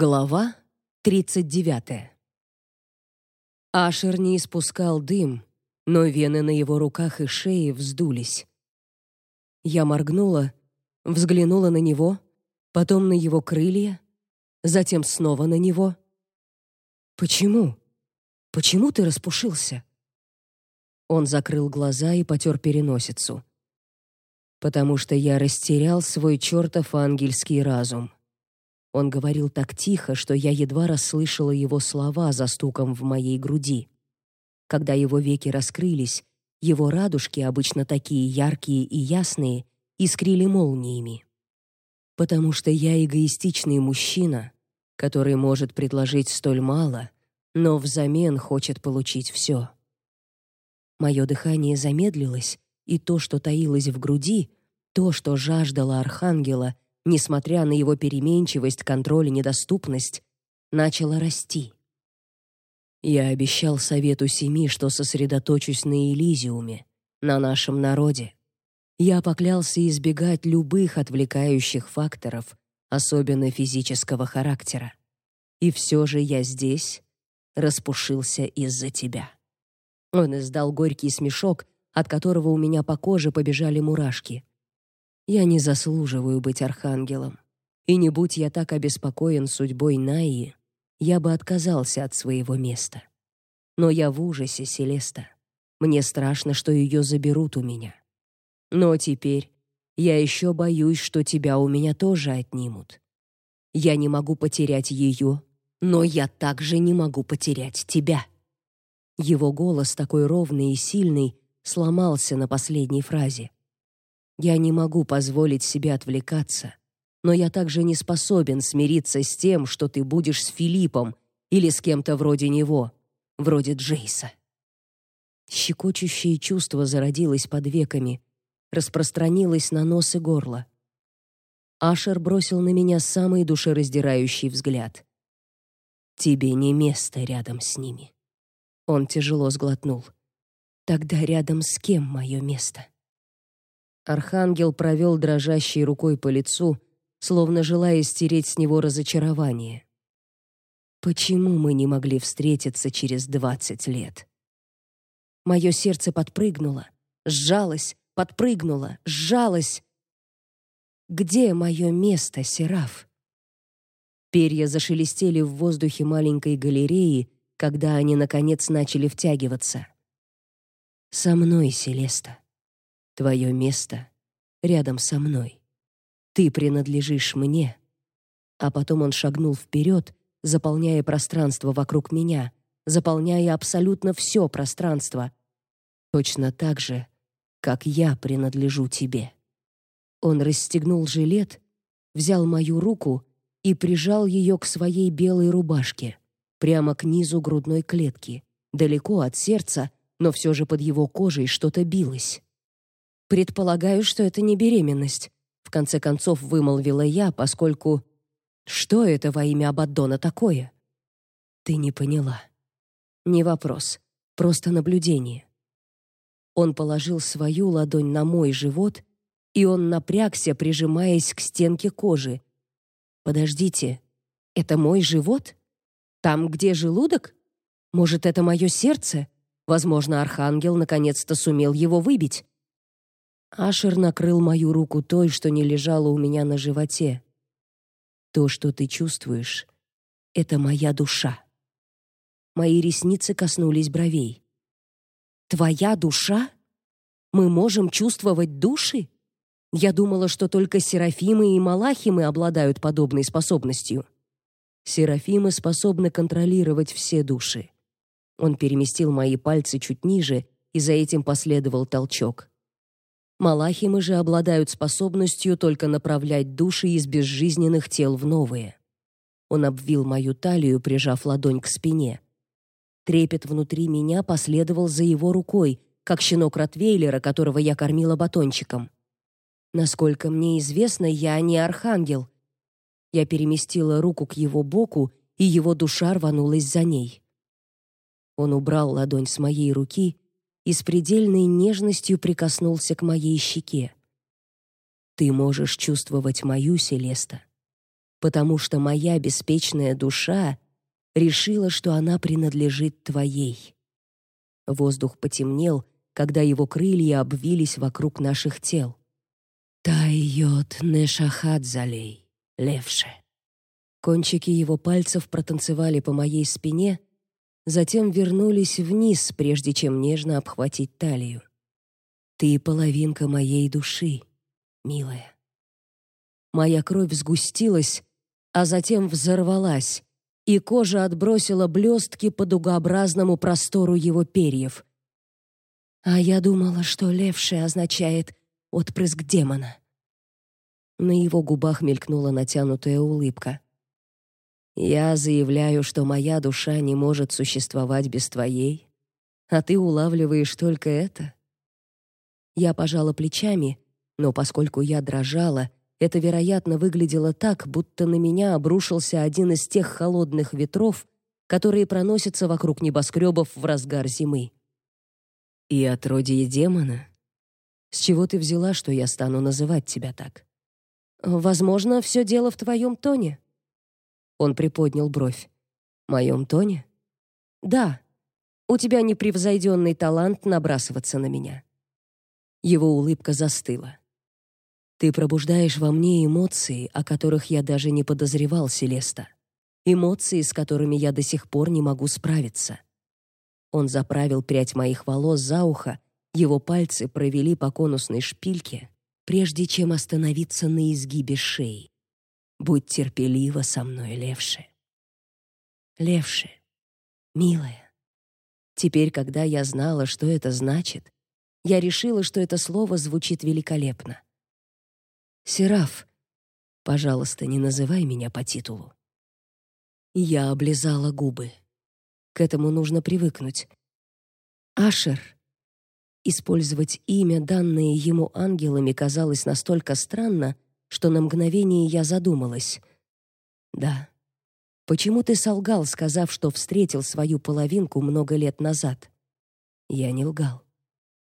Глава 39. Ашер не испускал дым, но вены на его руках и шее вздулись. Я моргнула, взглянула на него, потом на его крылья, затем снова на него. Почему? Почему ты распушился? Он закрыл глаза и потер переносицу. Потому что я растерял свой чертов ангельский разум. Он говорил так тихо, что я едва расслышала его слова за стуком в моей груди. Когда его веки раскрылись, его радужки, обычно такие яркие и ясные, искрили молниями. Потому что я эгоистичный мужчина, который может предложить столь мало, но взамен хочет получить все. Мое дыхание замедлилось, и то, что таилось в груди, то, что жаждало архангела — несмотря на его переменчивость, контроль и недоступность, начало расти. Я обещал Совету Семи, что сосредоточусь на Элизиуме, на нашем народе. Я поклялся избегать любых отвлекающих факторов, особенно физического характера. И все же я здесь, распушился из-за тебя. Он издал горький смешок, от которого у меня по коже побежали мурашки. Я не заслуживаю быть архангелом. И не будь я так обеспокоен судьбой Наи, я бы отказался от своего места. Но я в ужасе, Селеста. Мне страшно, что ее заберут у меня. Но теперь я еще боюсь, что тебя у меня тоже отнимут. Я не могу потерять ее, но я также не могу потерять тебя. Его голос такой ровный и сильный сломался на последней фразе. Я не могу позволить себе отвлекаться, но я также не способен смириться с тем, что ты будешь с Филиппом или с кем-то вроде него, вроде Джейса. Щекочущее чувство зародилось под веками, распространилось на нос и горло. Ашер бросил на меня самый душераздирающий взгляд. Тебе не место рядом с ними. Он тяжело сглотнул. Тогда рядом с кем мое место? Архангел провел дрожащей рукой по лицу, словно желая стереть с него разочарование. Почему мы не могли встретиться через двадцать лет? Мое сердце подпрыгнуло, сжалось, подпрыгнуло, сжалось. Где мое место, Сераф? Перья зашелестели в воздухе маленькой галереи, когда они наконец начали втягиваться. Со мной, Селеста. Твое место рядом со мной. Ты принадлежишь мне. А потом он шагнул вперед, заполняя пространство вокруг меня, заполняя абсолютно все пространство, точно так же, как я принадлежу тебе. Он расстегнул жилет, взял мою руку и прижал ее к своей белой рубашке, прямо к низу грудной клетки, далеко от сердца, но все же под его кожей что-то билось. Предполагаю, что это не беременность, в конце концов вымолвила я, поскольку что это во имя Абаддона такое? Ты не поняла. Не вопрос, просто наблюдение. Он положил свою ладонь на мой живот, и он напрягся, прижимаясь к стенке кожи. Подождите, это мой живот? Там, где желудок? Может, это мое сердце? Возможно, архангел наконец-то сумел его выбить. Ашер накрыл мою руку той, что не лежала у меня на животе. То, что ты чувствуешь, это моя душа. Мои ресницы коснулись бровей. Твоя душа? Мы можем чувствовать души? Я думала, что только серафимы и малахимы обладают подобной способностью. Серафимы способны контролировать все души. Он переместил мои пальцы чуть ниже, и за этим последовал толчок. Малахимы же обладают способностью только направлять души из безжизненных тел в новые. Он обвил мою талию, прижав ладонь к спине. Трепет внутри меня последовал за его рукой, как щенок Ротвейлера, которого я кормила батончиком. Насколько мне известно, я не архангел. Я переместила руку к его боку, и его душа рванулась за ней. Он убрал ладонь с моей руки и с предельной нежностью прикоснулся к моей щеке. Ты можешь чувствовать мою Селеста, потому что моя беспечная душа решила, что она принадлежит твоей. Воздух потемнел, когда его крылья обвились вокруг наших тел. Тайот нешахадзалей, левше. Кончики его пальцев протанцевали по моей спине, затем вернулись вниз, прежде чем нежно обхватить талию. Ты половинка моей души, милая. Моя кровь сгустилась, а затем взорвалась, и кожа отбросила блестки по дугообразному простору его перьев. А я думала, что левший означает отпрыск демона. На его губах мелькнула натянутая улыбка. Я заявляю, что моя душа не может существовать без твоей, а ты улавливаешь только это. Я пожала плечами, но поскольку я дрожала, это, вероятно, выглядело так, будто на меня обрушился один из тех холодных ветров, которые проносятся вокруг небоскребов в разгар зимы. И отродье демона? С чего ты взяла, что я стану называть тебя так? Возможно, все дело в твоем тоне. Он приподнял бровь. Моем тоне? Да. У тебя непревзойденный талант набрасываться на меня. Его улыбка застыла. Ты пробуждаешь во мне эмоции, о которых я даже не подозревал, Селеста. Эмоции, с которыми я до сих пор не могу справиться. Он заправил прядь моих волос за ухо, его пальцы провели по конусной шпильке, прежде чем остановиться на изгибе шеи. Будь терпелива со мной, Левше. Левше, милая. Теперь, когда я знала, что это значит, я решила, что это слово звучит великолепно. Сераф, пожалуйста, не называй меня по титулу. Я облизала губы. К этому нужно привыкнуть. Ашер. Использовать имя, данное ему ангелами, казалось настолько странно, что на мгновение я задумалась. Да. Почему ты солгал, сказав, что встретил свою половинку много лет назад? Я не лгал.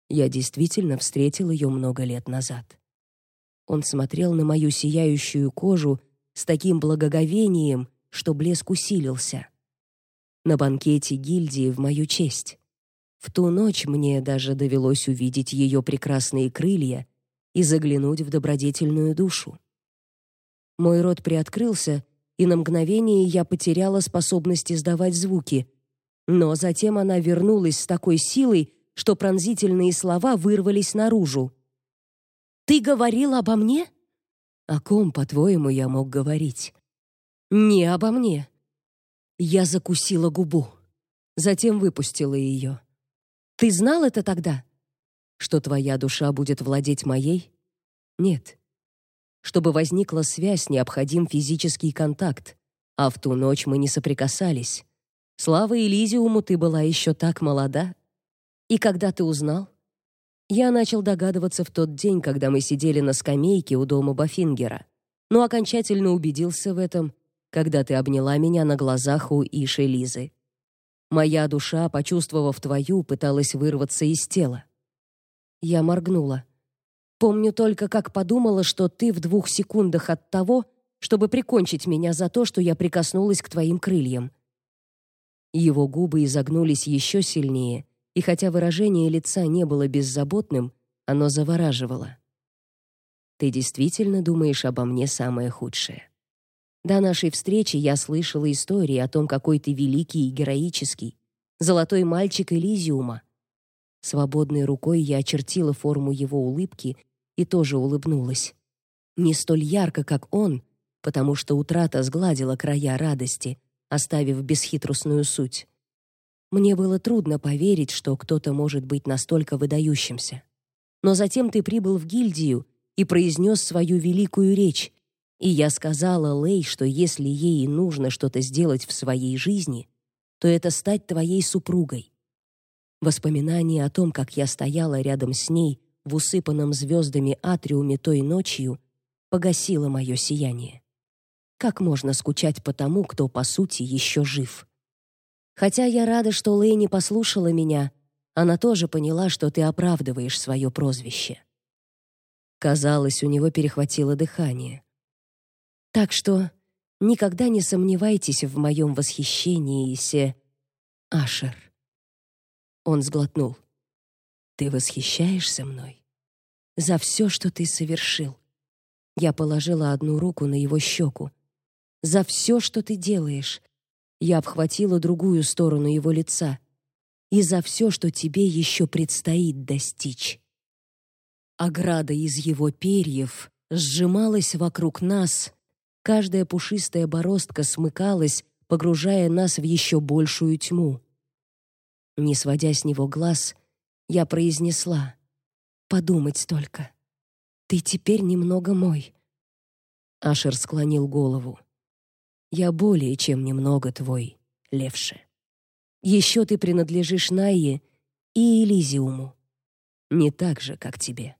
Я действительно встретил ее много лет назад. Он смотрел на мою сияющую кожу с таким благоговением, что блеск усилился. На банкете гильдии в мою честь. В ту ночь мне даже довелось увидеть ее прекрасные крылья и заглянуть в добродетельную душу. Мой рот приоткрылся, и на мгновение я потеряла способность издавать звуки, но затем она вернулась с такой силой, что пронзительные слова вырвались наружу. «Ты говорил обо мне?» «О ком, по-твоему, я мог говорить?» «Не обо мне». Я закусила губу, затем выпустила ее. «Ты знал это тогда?» «Что твоя душа будет владеть моей?» «Нет». Чтобы возникла связь, необходим физический контакт, а в ту ночь мы не соприкасались. Слава Элизиуму, ты была еще так молода. И когда ты узнал? Я начал догадываться в тот день, когда мы сидели на скамейке у дома Бафингера, но окончательно убедился в этом, когда ты обняла меня на глазах у Иши Лизы. Моя душа, почувствовав твою, пыталась вырваться из тела. Я моргнула. Помню только, как подумала, что ты в двух секундах от того, чтобы прикончить меня за то, что я прикоснулась к твоим крыльям. Его губы изогнулись еще сильнее, и хотя выражение лица не было беззаботным, оно завораживало. Ты действительно думаешь обо мне самое худшее. До нашей встречи я слышала истории о том, какой ты великий и героический, золотой мальчик Элизиума. Свободной рукой я очертила форму его улыбки и тоже улыбнулась. Не столь ярко, как он, потому что утрата сгладила края радости, оставив бесхитростную суть. Мне было трудно поверить, что кто-то может быть настолько выдающимся. Но затем ты прибыл в гильдию и произнес свою великую речь, и я сказала Лей, что если ей нужно что-то сделать в своей жизни, то это стать твоей супругой. Воспоминание о том, как я стояла рядом с ней в усыпанном звездами атриуме той ночью, погасило мое сияние. Как можно скучать по тому, кто по сути еще жив? Хотя я рада, что Лэйни послушала меня, она тоже поняла, что ты оправдываешь свое прозвище. Казалось, у него перехватило дыхание. Так что Никогда не сомневайтесь в моем восхищении, Се... Ашер. Он сглотнул. Ты восхищаешься мной? За все, что ты совершил. Я положила одну руку на его щеку. За все, что ты делаешь. Я обхватила другую сторону его лица. И за все, что тебе еще предстоит достичь. Ограда из его перьев сжималась вокруг нас, каждая пушистая бороздка смыкалась, погружая нас в еще большую тьму. Не сводя с него глаз, я произнесла: "Подумать только. Ты теперь немного мой". Ашер склонил голову. "Я более чем немного твой, Левше. Еще ты принадлежишь Найе и Элизиуму, не так же, как тебе".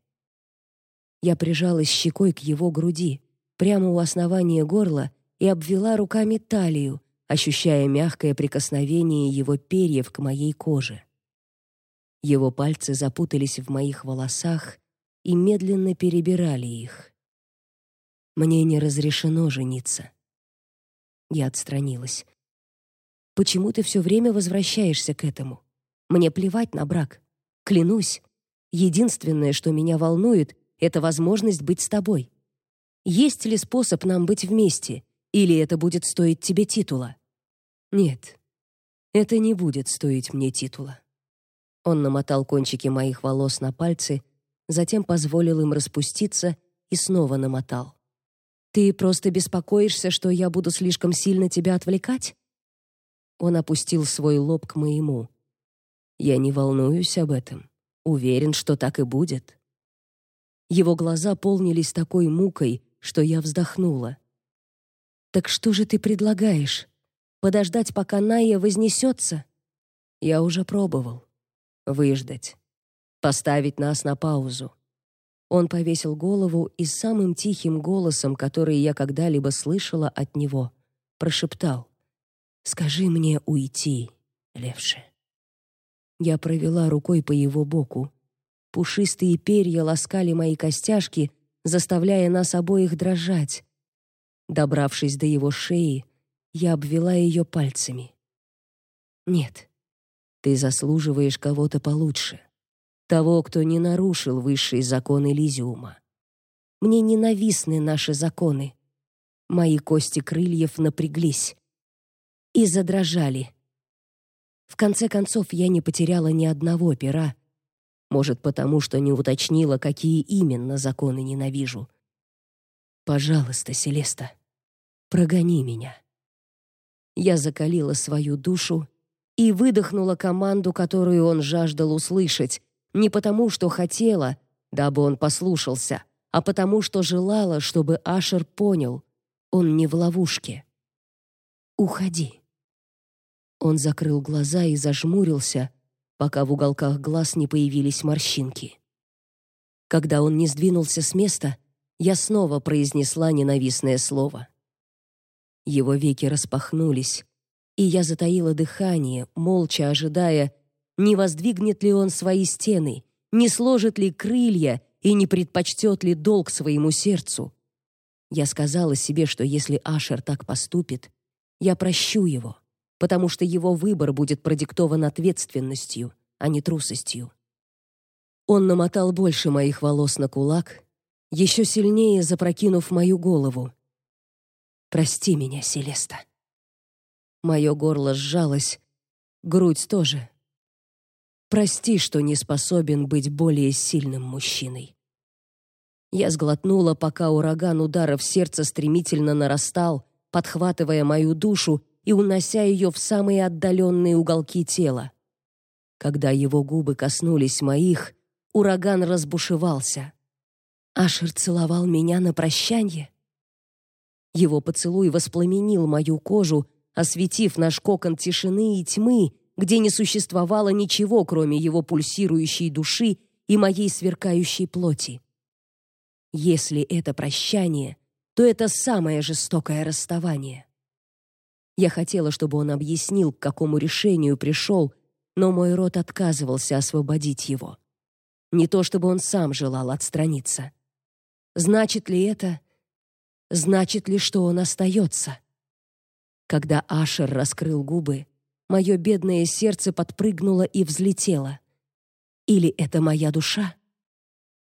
Я прижалась щекой к его груди, прямо у основания горла, и обвела руками талию, ощущая мягкое прикосновение его перьев к моей коже. Его пальцы запутались в моих волосах и медленно перебирали их. Мне не разрешено жениться. Я отстранилась. Почему ты все время возвращаешься к этому? Мне плевать на брак. Клянусь, единственное, что меня волнует, это возможность быть с тобой. Есть ли способ нам быть вместе, или это будет стоить тебе титула? Нет. Это не будет стоить мне титула. Он намотал кончики моих волос на пальцы, затем позволил им распуститься и снова намотал. Ты просто беспокоишься, что я буду слишком сильно тебя отвлекать? Он опустил свой лоб к моему. Я не волнуюсь об этом. Уверен, что так и будет. Его глаза полнились такой мукой, что я вздохнула. Так что же ты предлагаешь? Подождать, пока Ная вознесется? Я уже пробовал выждать, поставить нас на паузу. Он повесил голову и самым тихим голосом, который я когда-либо слышала от него, прошептал: "Скажи мне уйти, Левше". Я провела рукой по его боку. Пушистые перья ласкали мои костяшки, заставляя нас обоих дрожать. Добравшись до его шеи, я обвела ее пальцами. Нет. Ты заслуживаешь кого-то получше. Того, кто не нарушил высшие законы Лизиума. Мне ненавистны наши законы. Мои кости крыльев напряглись и задрожали. В конце концов, я не потеряла ни одного пера. Может, потому что не уточнила, какие именно законы ненавижу. Пожалуйста, Селеста, прогони меня. Я закалила свою душу и выдохнула команду, которую он жаждал услышать, не потому, что хотела, дабы он послушался, а потому, что желала, чтобы Ашер понял, он не в ловушке. «Уходи». Он закрыл глаза и зажмурился, пока в уголках глаз не появились морщинки. Когда он не сдвинулся с места, я снова произнесла ненавистное слово. Его веки распахнулись, и я затаила дыхание, молча ожидая, не воздвигнет ли он свои стены, не сложит ли крылья и не предпочтет ли долг своему сердцу. Я сказала себе, что если Ашер так поступит, я прощу его, потому что его выбор будет продиктован ответственностью, а не трусостью. Он намотал больше моих волос на кулак, еще сильнее запрокинув мою голову. Прости меня, Селеста. Мое горло сжалось, грудь тоже. Прости, что не способен быть более сильным мужчиной. Я сглотнула, пока ураган ударов сердца стремительно нарастал, подхватывая мою душу и унося ее в самые отдаленные уголки тела. Когда его губы коснулись моих, ураган разбушевался. Ашер целовал меня на прощанье. Его поцелуй воспламенил мою кожу, осветив наш кокон тишины и тьмы, где не существовало ничего, кроме его пульсирующей души и моей сверкающей плоти. Если это прощание, то это самое жестокое расставание. Я хотела, чтобы он объяснил, к какому решению пришел, но мой рот отказывался освободить его. Не то чтобы он сам желал отстраниться. Значит ли это? Значит ли, что он остается? Когда Ашер раскрыл губы, мое бедное сердце подпрыгнуло и взлетело. Или это моя душа?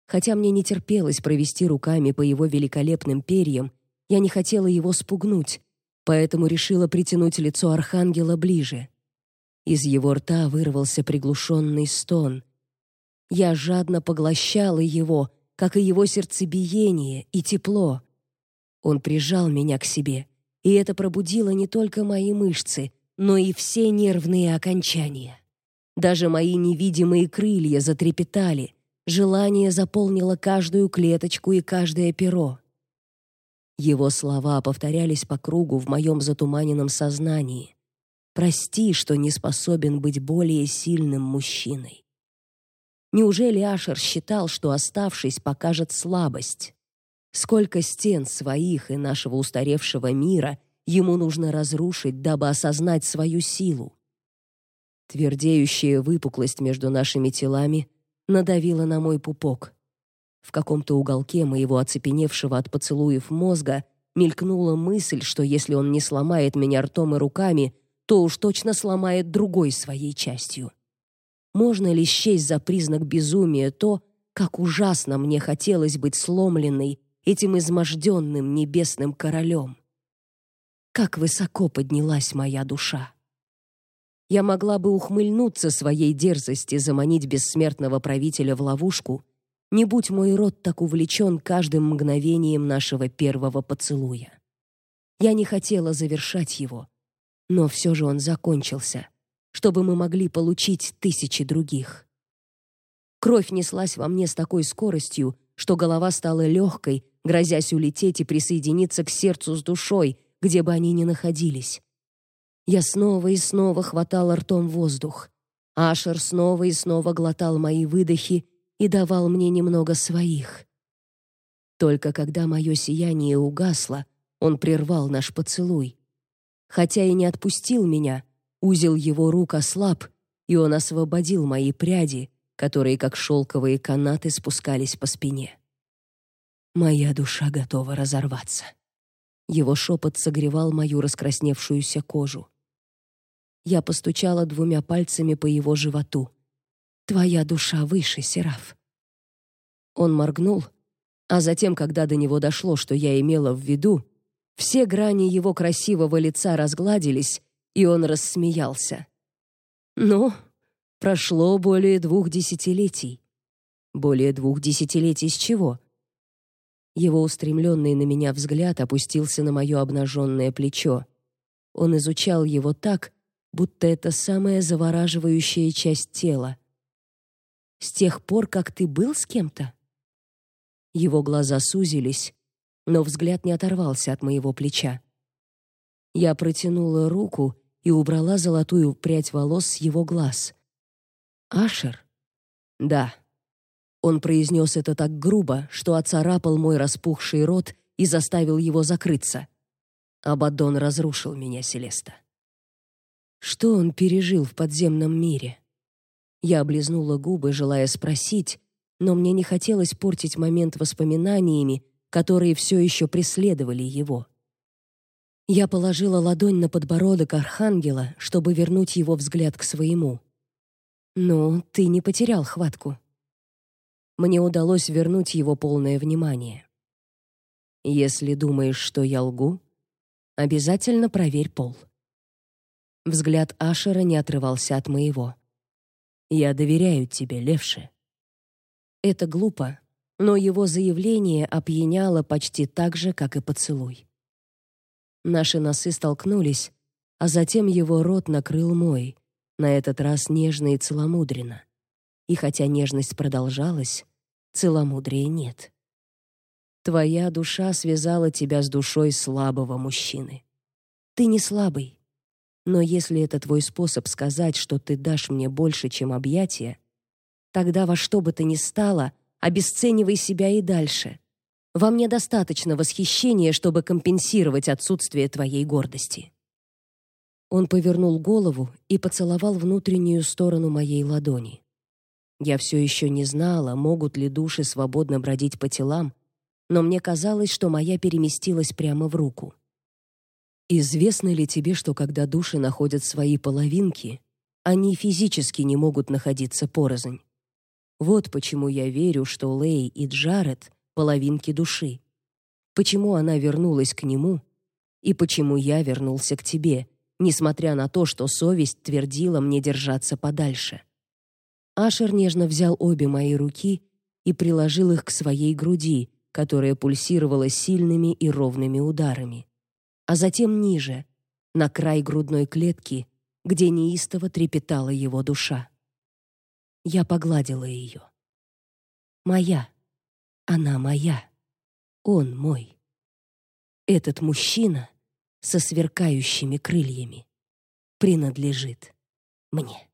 Хотя мне не терпелось провести руками по его великолепным перьям, я не хотела его спугнуть, поэтому решила притянуть лицо архангела ближе. Из его рта вырвался приглушенный стон. Я жадно поглощала его, как и его сердцебиение и тепло. Он прижал меня к себе, и это пробудило не только мои мышцы, но и все нервные окончания. Даже мои невидимые крылья затрепетали, желание заполнило каждую клеточку и каждое перо. Его слова повторялись по кругу в моем затуманенном сознании. «Прости, что не способен быть более сильным мужчиной». Неужели Ашер считал, что, оставшись, покажет слабость? Сколько стен своих и нашего устаревшего мира ему нужно разрушить, дабы осознать свою силу? Твердеющая выпуклость между нашими телами надавила на мой пупок. В каком-то уголке моего оцепеневшего от поцелуев мозга мелькнула мысль, что если он не сломает меня ртом и руками, то уж точно сломает другой своей частью. Можно ли счесть за признак безумия то, как ужасно мне хотелось быть сломленной этим изможденным небесным королем? Как высоко поднялась моя душа! Я могла бы ухмыльнуться своей дерзости заманить бессмертного правителя в ловушку, не будь мой род так увлечен каждым мгновением нашего первого поцелуя. Я не хотела завершать его, но все же он закончился, чтобы мы могли получить тысячи других. Кровь неслась во мне с такой скоростью, что голова стала легкой, грозясь улететь и присоединиться к сердцу с душой, где бы они ни находились. Я снова и снова хватала ртом воздух. Ашер снова и снова глотал мои выдохи и давал мне немного своих. Только когда мое сияние угасло, он прервал наш поцелуй. Хотя и не отпустил меня, узел его рук ослаб, и он освободил мои пряди, которые, как шелковые канаты, спускались по спине. Моя душа готова разорваться. Его шепот согревал мою раскрасневшуюся кожу. Я постучала двумя пальцами по его животу. Твоя душа выше, Сераф. Он моргнул, а затем, когда до него дошло, что я имела в виду, все грани его красивого лица разгладились, и он рассмеялся. Ну, прошло более двух десятилетий. Более двух десятилетий с чего? Его устремленный на меня взгляд опустился на мое обнаженное плечо. Он изучал его так, будто это самая завораживающая часть тела. С тех пор, как ты был с кем-то? Его глаза сузились, но взгляд не оторвался от моего плеча. Я протянула руку и убрала золотую прядь волос с его глаз. Ашер? Да. Он произнес это так грубо, что оцарапал мой распухший рот и заставил его закрыться. Абаддон разрушил меня, Селеста. Что он пережил в подземном мире? Я облизнула губы, желая спросить, но мне не хотелось портить момент воспоминаниями, которые все еще преследовали его. Я положила ладонь на подбородок архангела, чтобы вернуть его взгляд к своему. «Ну, ты не потерял хватку». Мне удалось вернуть его полное внимание. «Если думаешь, что я лгу, обязательно проверь пол». Взгляд Ашера не отрывался от моего. «Я доверяю тебе, Левше». Это глупо, но его заявление опьяняло почти так же, как и поцелуй. Наши носы столкнулись, а затем его рот накрыл мой, на этот раз нежно и целомудренно. И хотя нежность продолжалась, целомудрия нет. Твоя душа связала тебя с душой слабого мужчины. Ты не слабый, но если это твой способ сказать, что ты дашь мне больше, чем объятия, тогда во что бы то ни стало, обесценивай себя и дальше. Во мне достаточно восхищения, чтобы компенсировать отсутствие твоей гордости. Он повернул голову и поцеловал внутреннюю сторону моей ладони. Я все еще не знала, могут ли души свободно бродить по телам, но мне казалось, что моя переместилась прямо в руку. Известно ли тебе, что когда души находят свои половинки, они физически не могут находиться порознь? Вот почему я верю, что Лей и Джаред — половинки души. Почему она вернулась к нему, и почему я вернулся к тебе, несмотря на то, что совесть твердила мне держаться подальше. Ашер нежно взял обе мои руки и приложил их к своей груди, которая пульсировала сильными и ровными ударами. А затем ниже, на край грудной клетки, где неистово трепетала его душа. Я погладила ее. Моя. Она моя. Он мой. Этот мужчина со сверкающими крыльями принадлежит мне.